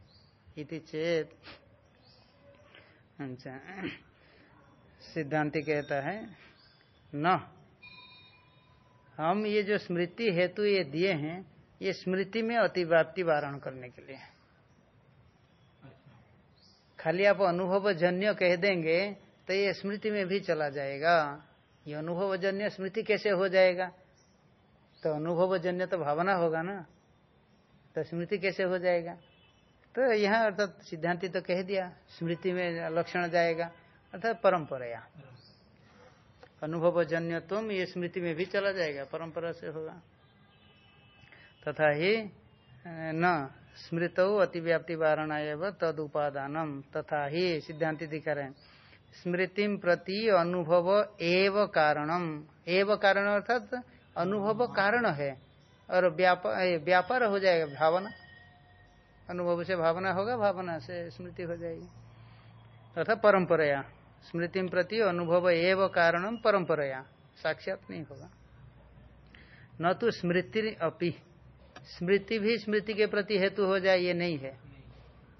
इति चेत। अच्छा। सिद्धांति कहता है, न, हम ये जो स्मृति हेतु ये दिए हैं, ये स्मृति में अतिव्याप्ति वारण करने के लिए खाली आप अनुभव जन्य कह देंगे तो ये स्मृति में भी चला जाएगा। ये अनुभव जन्य स्मृति कैसे हो जाएगा? तो अनुभव जन्य तो भावना होगा ना? तो स्मृति कैसे हो जाएगा? तो यहाँ अर्थात सिद्धांति तो कह दिया, स्मृति में लक्षण जाएगा, अर्थात परंपरा अनुभव जन्य तुम ये स्मृति में भी चला जाएगा, परंपरा से होगा। तथा ही न, स्मृत अतिव्याप्ति वारणा एवं तद उपादानम तथा ही सिद्धांति दिखा रहे स्मृति प्रति अनुभव एव कारणम। एव कारण अर्थात अनुभव कारण है। और व्यापार हो जाएगा, भावना। अनुभव से भावना होगा, भावना से स्मृति हो जाएगी। तथा परंपराया। स्मृति प्रति अनुभव एवं कारणम परंपराया। साक्षात नहीं होगा। न तो स्मृति अपि। स्मृति भी स्मृति के प्रति हेतु हो जाए, ये नहीं है।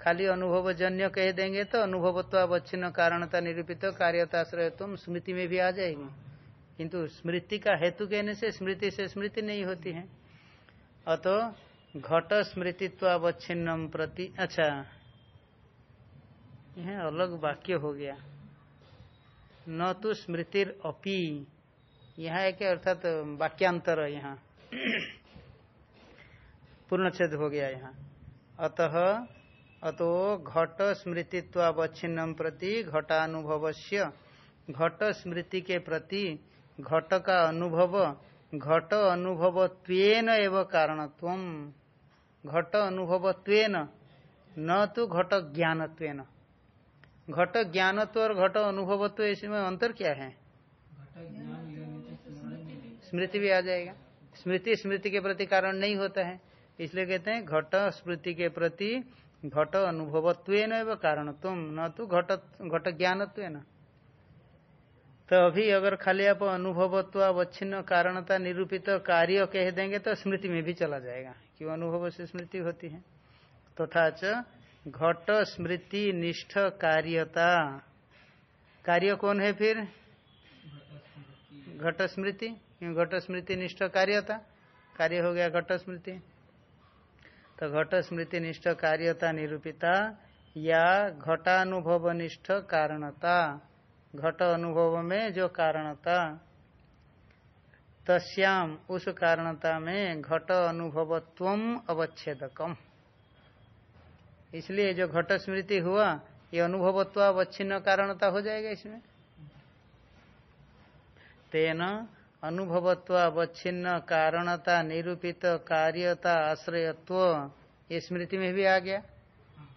खाली अनुभव जन्य कह देंगे तो अनुभवत्वावच्छिन्न कारणता निरूपित कार्यताश्रय तुम स्मृति में भी आ जाएगी। किंतु स्मृति का हेतु कहने से स्मृति से स्मृति नहीं होती है। अतो घट स्मृतित्वावच्छिन्नम प्रति अच्छा यह अलग वाक्य हो गया। न तो स्मृतिर अपी, यहाँ एक अर्थात वाक्यांतर यहाँ। पूर्णच्छेद हो गया यहाँ। अतः, अतो घट स्मृतित्वावच्छिन्नम प्रति घटानुभव घट स्मृति के प्रति घट का अनुभव घट अनुभवत्वेन एवं कारणत्व घट अनुभवत्वेन न तो घट ज्ञानत्वेन। घट ज्ञानत्व और घट अनुभवत्व इसमें अंतर क्या है? स्मृति भी आ जाएगा। स्मृति स्मृति के प्रति कारण नहीं होता है। इसलिए कहते हैं घट स्मृति के प्रति घट अनुभवत्व न कारण तुम न तो घट घट ज्ञानत्व न तो अभी अगर खाली आप अनुभवत्व अवच्छिन्न कारणता निरूपित तो कार्य कह देंगे तो स्मृति में भी चला जाएगा। क्यों अनुभव से स्मृति होती है? तथा तो घट स्मृति निष्ठ कार्यता। कार्य कौन है फिर? घट स्मृति। क्यों घट स्मृति निष्ठ कार्यता? कार्य हो गया घट स्मृति। तो घट स्मृति निष्ठ कार्यता निरूपिता या घटानुभव निष्ठ कारणता। घट अनुभव में जो कारणता तस्याम उस कारणता में घट अनुभवत्व अवच्छेदकम। इसलिए जो घट स्मृति हुआ, ये अनुभवत्व अवच्छिन्न कारणता हो जाएगा इसमें। तेन अनुभवत्व अवच्छिन्न कारणता, निरूपित कार्यता, आश्रयत्व, ये स्मृति में भी आ गया।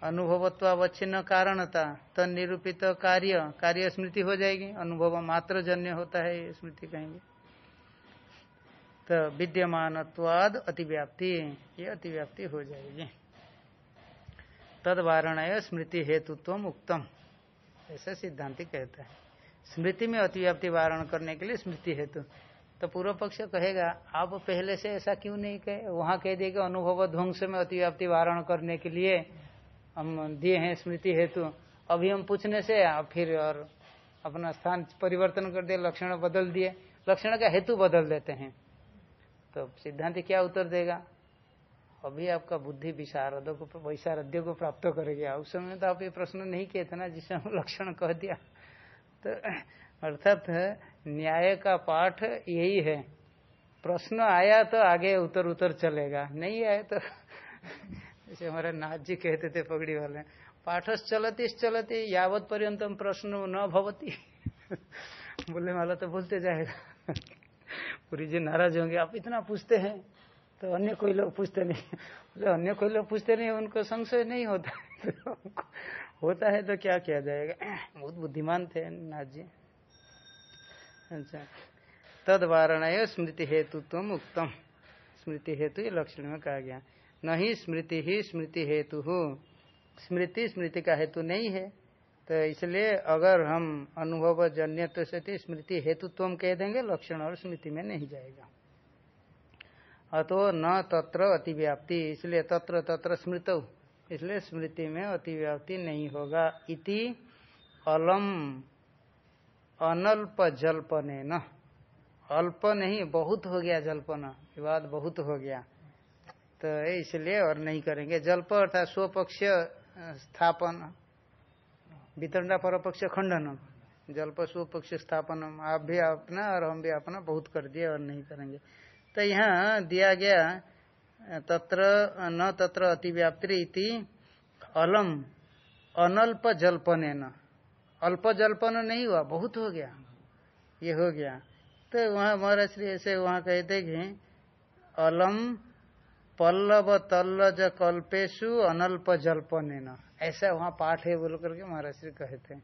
अनुभवत्व अवच्छिन्न कारणता तन निरूपित कार्य कार्य स्मृति हो जाएगी। अनुभव मात्र जन्य होता है स्मृति कहेंगे। तो विद्यमानत्वाद अतिव्याप्ति, ये अतिव्याप्ति हो जाएगी। तद वारण स्मृति हेतुत्व उक्तम, ऐसा सिद्धांति कहता है। स्मृति में अतिव्याप्ति वारण करने के लिए स्मृति हेतु। तो पूर्व पक्ष कहेगा, आप पहले से ऐसा क्यों नहीं कहे? वहाँ कह दिए अनुभव ध्वंस में अतिव्याप्ति वारण करने के लिए हम दिए हैं स्मृति हेतु। अभी हम पूछने से, आप फिर और अपना स्थान परिवर्तन कर दिए, लक्षण बदल दिए। लक्षण का हेतु बदल देते हैं। तो सिद्धांत क्या उत्तर देगा? अभी आपका बुद्धि विशारद को, वैशारद्य को प्राप्त करेगी उस समय तो आप ये प्रश्न नहीं किए थे ना जिससे हम लक्षण कह दिया। तो अर्थात न्याय का पाठ यही है। प्रश्न आया तो आगे उतर उतर चलेगा, नहीं आया तो जैसे हमारे नाथ जी कहते थे पगड़ी वाले। पाठस चलती चलती, यावत पर्यंतम प्रश्न न भवती। बोलने वाला तो बोलते जाएगा। पूरी जी नाराज़ होंगे, आप इतना पूछते हैं तो अन्य कोई लोग पूछते नहीं। बोले, अन्य कोई लोग पूछते नहीं, उनको संशय नहीं होता होता है तो क्या किया जाएगा? बहुत बुद्धिमान थे नाथ जी अच्छा। तद वारण स्मृति हेतु तुम उत्तम स्मृति हेतु ये लक्षण में कहा गया। नहीं स्मृति ही स्मृति हेतु हो। स्मृति स्मृति का हेतु नहीं है। तो इसलिए अगर हम अनुभव जन्य से स्मृति हेतुत्व कह देंगे, लक्षण और स्मृति में नहीं जाएगा। अतो न तत्र अतिव्याप्ति, इसलिए तत्र तत्र स्मृत। इसलिए स्मृति में अतिव्याप्ति नहीं होगा। इति अलम अनल्प जल्पने न अल्प नहीं, बहुत हो गया जल्पन। विवाद बहुत हो गया। तो इसलिए और नहीं करेंगे। जल्प अर्थात स्वपक्ष स्थापन वितरणा पर पक्ष खंडन। जल्प स्वपक्ष स्थापन, आप भी अपना और हम भी अपना बहुत कर दिए और नहीं करेंगे। तो यहाँ दिया गया तत्र न तत्र अतिव्याप्ति इति अलम, अनल्प जल्पन अल्प जल्पन नहीं हुआ, बहुत हो गया। ये हो गया। तो वहाँ महाराज श्री ऐसे वहाँ कहते कि अलम पल्लव तल्लज कल्पेशु अनल्प जल्पन ऐसा वहाँ पाठ है बोल करके महाराज श्री कहे थे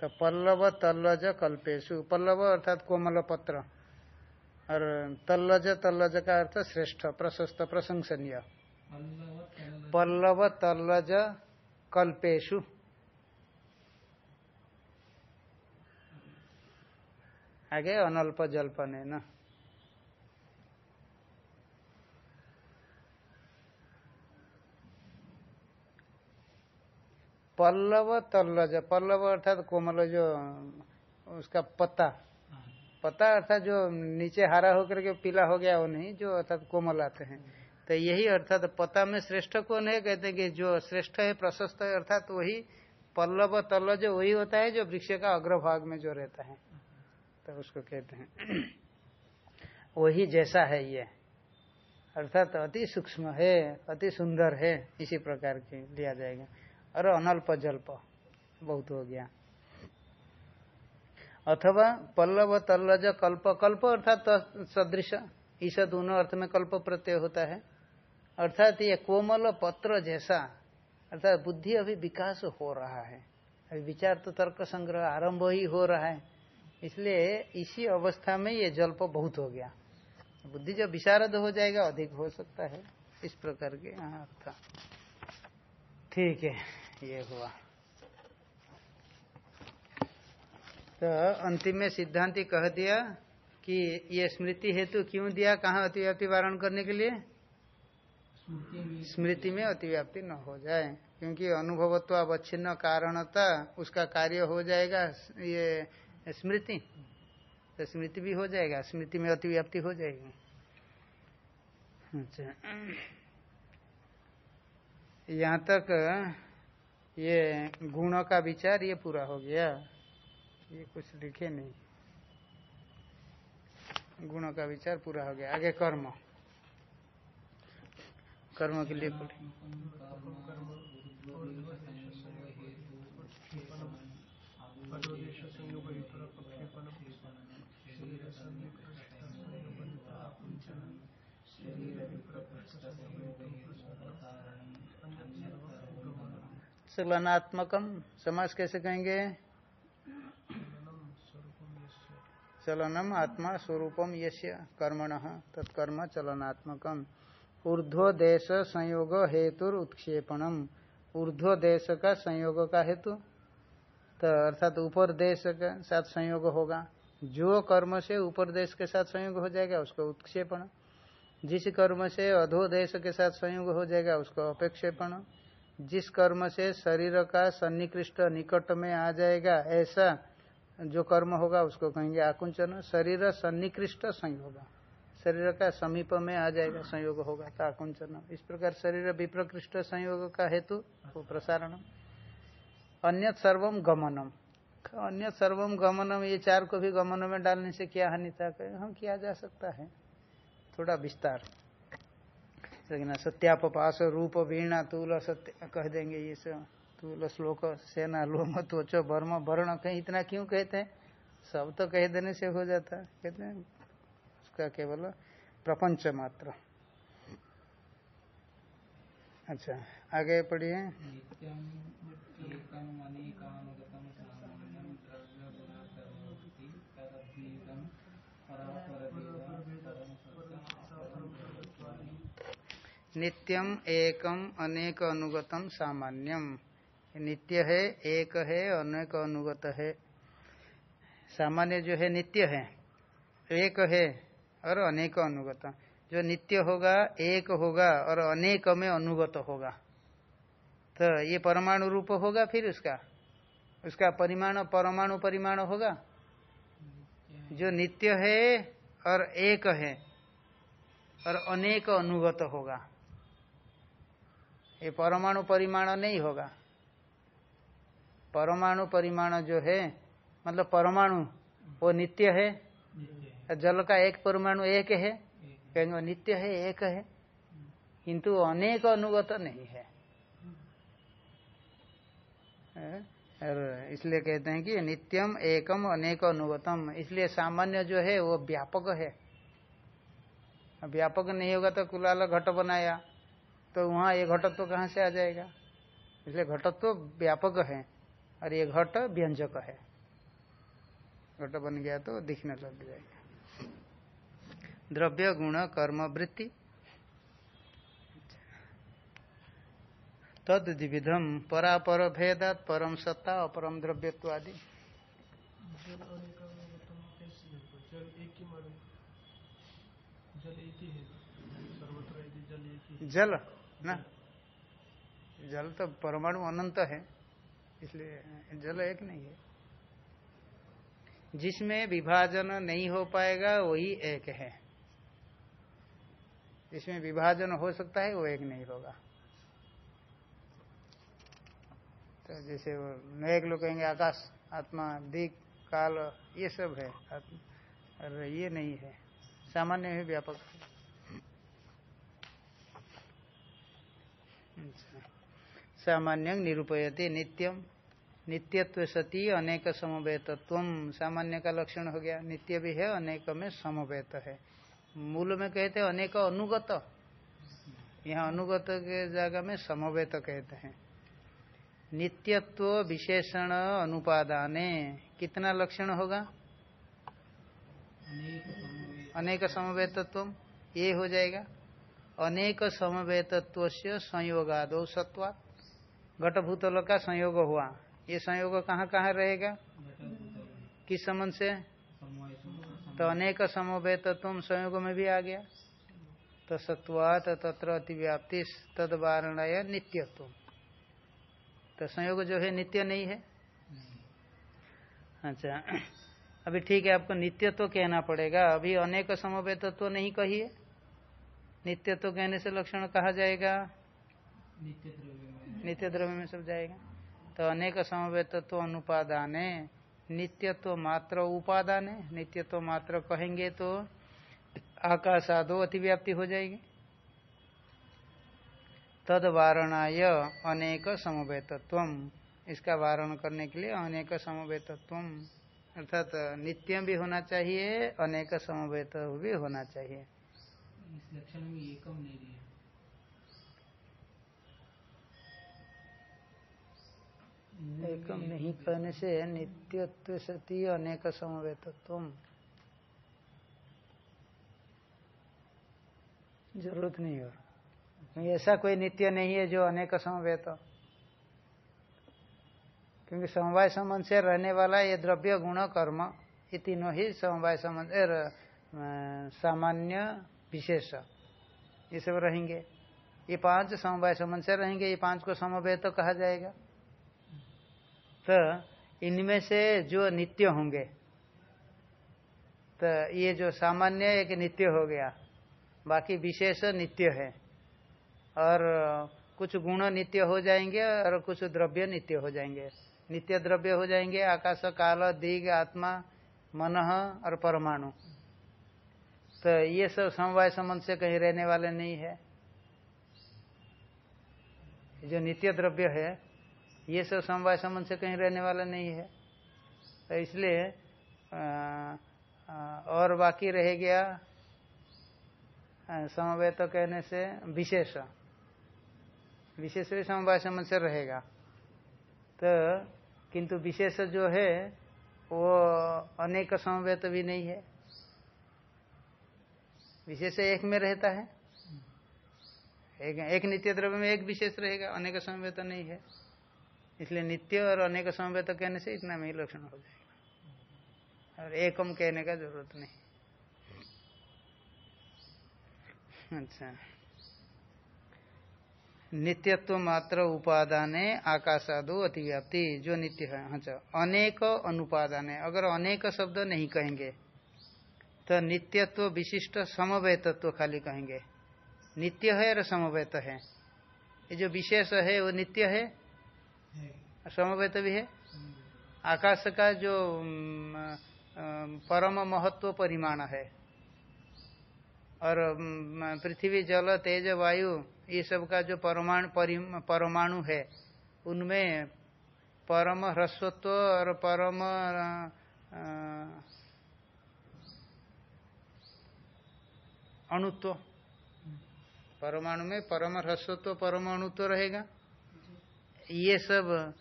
तो पल्लव तल्लज कल्पेशु पल्लव अर्थात कोमल पत्र और तल्लज तल्लज का अर्थ श्रेष्ठ, प्रशस्त, प्रशंसनीय। पल्लव तल्लज कल्पेशु आगे अनल्प जल्पन ना पल्लव तल्लज, पल्लव अर्थात कोमल जो, उसका पत्ता। पत्ता अर्थात जो नीचे हरा होकर के पीला हो गया वो नहीं, जो अर्थात कोमल आते हैं। तो यही अर्थात पता में श्रेष्ठ कौन है? कहते हैं कि जो श्रेष्ठ है, प्रशस्त है, अर्थात वही पल्लव तल्लज, वही होता है जो वृक्ष का अग्रभाग में जो रहता है। तो उसको कहते हैं। वही जैसा है ये। अर्थात अति सूक्ष्म है, अति सुंदर है, इसी प्रकार के लिया जाएगा। और अनल्प जल्प बहुत हो गया। अथवा पल्लव तल्लज कल्प कल्प अर्थात सदृश। इस दोनों अर्थ में कल्प प्रत्यय होता है। अर्थात ये कोमल पत्र जैसा, अर्थात बुद्धि अभी विकास हो रहा है। अभी विचार तो तर्क संग्रह आरंभ ही हो रहा है। इसलिए इसी अवस्था में ये जल्प बहुत हो गया। बुद्धि जब विशारद हो जाएगा, अधिक हो सकता है। इस प्रकार के अर्थ ठीक है। ये हुआ। तो अंतिम में सिद्धांति कह दिया कि ये स्मृति हेतु क्यों दिया? कहाँ अतिव्याप्ति वारण करने के लिए?
स्मृति में
अतिव्याप्ति न हो जाए, क्योंकि अनुभवत्व अवच्छिन्न कारणता उसका कार्य हो जाएगा ये स्मृति। तो स्मृति भी हो जाएगा, स्मृति में अतिव्याप्ति हो जाएगी। अच्छा। यहाँ तक ये गुणों का विचार ये पूरा हो गया। ये कुछ लिखे नहीं। गुणों का विचार पूरा हो गया। आगे कर्म। कर्म के लिए बोले
पदोदेश संयोग हेतु प्रक्षेपणम शरीर
चलनात्मकम। समाज कैसे कहेंगे? चलनम आत्मा स्वरूपम यश्य कर्मण, तत्कर्म चलनात्मकम। ऊर्ध्व देश संयोग हेतु उत्क्षेपणम। ऊर्ध्व देश का संयोग का हेतु? तो अर्थात ऊपर देश के साथ संयोग होगा। जो कर्म से ऊपर देश के साथ संयोग हो जाएगा, उसको उत्क्षेपण। जिस कर्म से अधो देश के साथ संयोग हो जाएगा, उसको अपेक्षेपण। जिस कर्म से शरीर का सन्निकृष्ट निकट में आ जाएगा, ऐसा जो कर्म होगा, उसको कहेंगे आकुंचन। शरीर सन्निकृष्ट संयोग। शरीर का समीप में आ जाएगा, संयोग होगा तो आकुंचन। इस प्रकार शरीर विप्रकृष्ट संयोग का हेतु, वो प्रसारण। अन्य सर्वम गमनम। अन्य सर्वम गमनम, ये चार को भी गमन में डालने से क्या हानि था? हम किया जा सकता है। थोड़ा विस्तार। लेकिन रूप वीणा तूल सत्य कह देंगे ये सब। तूल श्लोक, सेना, लोम, त्वच, वर्म, वर्ण कहीं इतना क्यों कहते हैं? सब तो कह देने से हो जाता है। कहते हैं, उसका केवल प्रपंच मात्र। अच्छा आगे पढ़िए
नित्यम एकम अनेकानुगतम सामान्यम द्रव्य गुण सर्वोक्ति तदभीतम परापरदेव परम सत्य
नित्यम एकम अनेक अनुगतम सामान्यम। नित्य है, एक है अनेक अनुगत है। सामान्य जो है, नित्य है। एक है और अनेक अनुगत जो नित्य होगा, एक होगा और अनेक में अनुगत होगा। तो ये परमाणु रूप होगा फिर उसका? उसका परिमाण, परमाणु परिमाण होगा? जो नित्य है और एक है और अनेक अनुगत होगा। ये परमाणु परिमाण नहीं होगा। परमाणु परिमाण जो है मतलब परमाणु वो नित्य है। जल का एक परमाणु एक है। कहेंगे नित्य है एक है। किंतु अनेक अनुगत नहीं है। और इसलिए कहते हैं कि नित्यम एकम अनेक अनुगतम। इसलिए सामान्य जो है वो व्यापक है। व्यापक नहीं होगा तो कुलाल घट बनाया। तो वहाँ ये घटत्व तो कहाँ से आ जाएगा? इसलिए घटत्व तो व्यापक है और ये घट व्यंजक है। घट बन गया तो दिखने लग जाएगा। द्रव्य गुण कर्म वृत्ति। तद द्विविधम परापर भेदात परम सत्ता अपरम द्रव्यत्व आदि।
जल। है ही ही है ही
ना? जल तो परमाणु अनंत है, इसलिए जल एक नहीं है। जिसमें विभाजन नहीं हो पाएगा, वही एक है। जिसमें विभाजन हो सकता है, वो एक नहीं होगा। तो जैसे एक लोग कहेंगे, आकाश, आत्मा, दिक, काल, ये सब है। और ये नहीं है। सामान्य है, व्यापक सामान्य निरूपयते नित्यम नित्यत्व सती अनेक समवेतत्व। सामान्य का लक्षण हो गया। नित्य भी है अनेक में समवेत है। मूल में कहते हैं अनेक अनुगत। यहाँ अनुगत के जगह में समवेत कहते हैं। नित्यत्व विशेषण अनुपादाने। कितना लक्षण होगा? अनेक समवेतत्व। ये हो जाएगा। अनेक समवेतत्व से संयोगादो सत्वा घटभूतल का संयोग हुआ। ये संयोग कहाँ कहाँ रहेगा? किस संबंध से? तो अनेक समवेत तुम संयोग में भी आ गया। तो सत्वात तत्र अतिव्याप्ति तद वारणय नित्यत्व तो संयोग जो है नित्य नहीं है। अच्छा अभी ठीक है, आपको नित्य तो कहना पड़ेगा। अभी अनेक समवेत तो नहीं कहिए नित्य तो कहने से लक्षण कहा जाएगा?
नित्य द्रव्य में
नित्य द्रव्य में सब जाएगा। तो अनेक समवेत तो अनुपादाने नित्यत्व मात्र उपादाने नित्यत्व मात्र कहेंगे तो आकाश आदो अतिव्याप्ति हो जाएगी। तद वारणाय अनेक समवेतत्व इसका वारण करने के लिए अनेक समवेतत्व अर्थात नित्य भी होना चाहिए अनेक समवेत भी होना चाहिए।
इस लक्षण में एकम नहीं दिया
एकम नहीं कहने से नित्यत्व सती अनेक समवेतत्व ज़रूरत नहीं हो। ऐसा कोई नित्य नहीं है जो अनेक समवेत। क्योंकि समवाय संबंध से रहने वाला ये द्रव्य गुण कर्म, ये तीनों ही समवाय संबंध सामान्य विशेष। ये सब रहेंगे। ये पाँच समवाय संबंध से रहेंगे। ये पाँच को समवाय तो कहा जाएगा। तो इनमें से जो नित्य होंगे तो ये जो सामान्य एक नित्य हो गया, बाकी विशेष नित्य है। और कुछ गुण नित्य हो जाएँगे और कुछ द्रव्य नित्य हो जाएँगे। नित्य द्रव्य हो जाएँगे आकाश, काल, दिग, आत्मा, मन और परमाणु। तो ये सब समवाय संबंध से कहीं रहने वाले नहीं है। जो नित्य द्रव्य है, ये सब समवाय संबंध से कहीं रहने वाला नहीं है। तो इसलिए और बाकी रह गया समवेत तो कहने से विशेष। विशेष भी समवाय संबंध से रहेगा। तो किंतु विशेष जो है, वो अनेक समवेत भी नहीं है। विशेष एक में रहता है। एक एक नित्य द्रव्य में एक विशेष रहेगा, अनेक समवेत नहीं है। इसलिए नित्य और अनेक समवेत कहने से इतना में ही लक्षण हो जाएगा। और एकम कहने का ज़रूरत नहीं। अच्छा। नित्यत्व मात्र उपादाने आकाशादो अतिव्याप्ति, जो नित्य है। अच्छा अनेक अनुपादाने, अगर अनेक शब्द नहीं कहेंगे तो नित्यत्व विशिष्ट समवेतत्व खाली कहेंगे। नित्य है और समवेत है। ये जो विशेष है वो नित्य है? समवेत भी है? आकाश का जो परम महत्व परिमाण है। और पृथ्वी जल तेज वायु ये सब का जो परमाणु परमाणु है उनमें परम ह्रस्वत्व और परम अणुत्व। परमाणु में परम ह्रस्वत्व, परम अणुत्व रहेगा। ये सब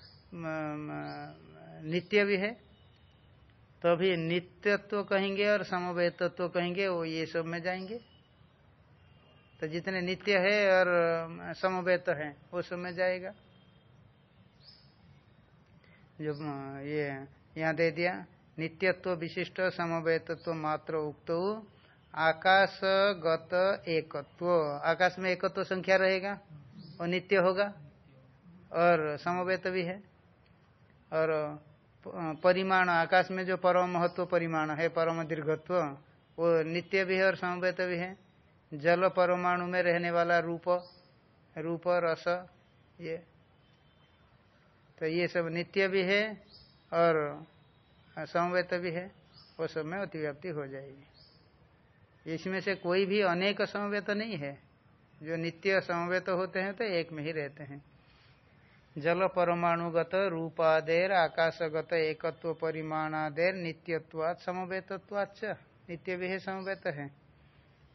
नित्य भी है। तो अभी नित्यत्व कहेंगे और समवेतत्व कहेंगे, वो ये सब में जाएँगे। तो जितने नित्य है और समवेत है, वो सब में जाएगा। जो ये, यहाँ दे दिया, नित्यत्व विशिष्ट, समवेतत्व मात्र उक्त। आकाशगत एकत्व। आकाश में एकत्व संख्या रहेगा वो नित्य होगा और समवेत भी है। और परिमाण आकाश में जो परम महत्व परिमाण है, परम दीर्घत्व, वो नित्य भी है और समवेत भी है। जल परमाणु में रहने वाला रूप रूप, रस, ये। तो ये सब नित्य भी है और समवेत भी है। वो सब में अतिव्याप्ति हो जाएगी। इसमें से कोई भी अनेक समवेत नहीं है। जो नित्य समवेत होते हैं तो एक में ही रहते हैं। जल परमाणुगत रूपादेर आकाशगत एकत्व परिमाणादेर नित्यत्वात् समवेतत्वाच्च। नित्य भी है समवेत है।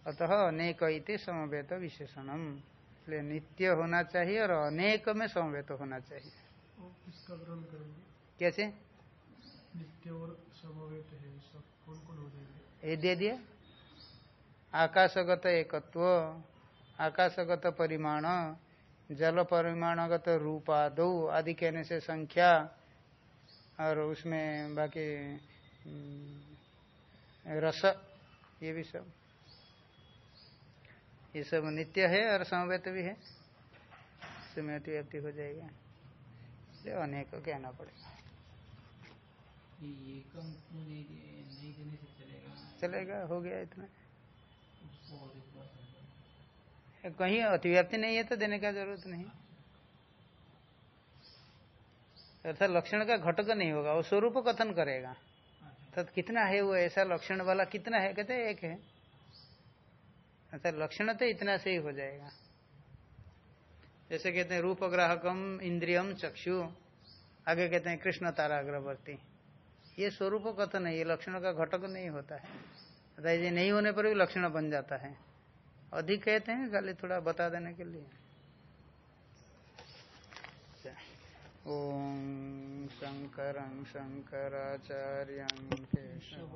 अतः अनेक इति समवेत विशेषणम। इसलिए नित्य होना चाहिए और अनेक में समवेत होना चाहिए। कैसे?
नित्य और समवेत है सब कौन कौन हो जाएँगे?
ये दे दिया। आकाशगत एकत्व आकाशगत परिमाण जल परिमाणगत रूपादो आदि कहने से संख्या और उसमें बाकी रस ये भी सब। ये सब नित्य है और समवेत भी है। समय अतिव्याप्ति हो जाएगा। इसलिए अनेक कहना पड़ेगा।
ये चलेगा
हो गया इतना
उसको और एक बार समझाओ।
कहीं अतिव्याप्ति नहीं है तो देने का ज़रूरत नहीं। अर्थात लक्षण का घटक नहीं होगा, वो स्वरूप कथन करेगा। अर्थात कितना है वो, ऐसा लक्षण वाला कितना है? कहते एक है। अर्थात लक्षण तो इतना से ही हो जाएगा। जैसे कहते हैं, रूप ग्राहकम इंद्रियम चक्षु। आगे कहते हैं, कृष्ण ताराग्रवर्ती ये स्वरूप कथन है, ये लक्षण का घटक नहीं होता है। अतः नहीं होने पर भी लक्षण बन जाता है। अधिक कहते हैं, खाली थोड़ा बता देने के लिए। अच्छा। ओम शंकर शंकराचार्य केशव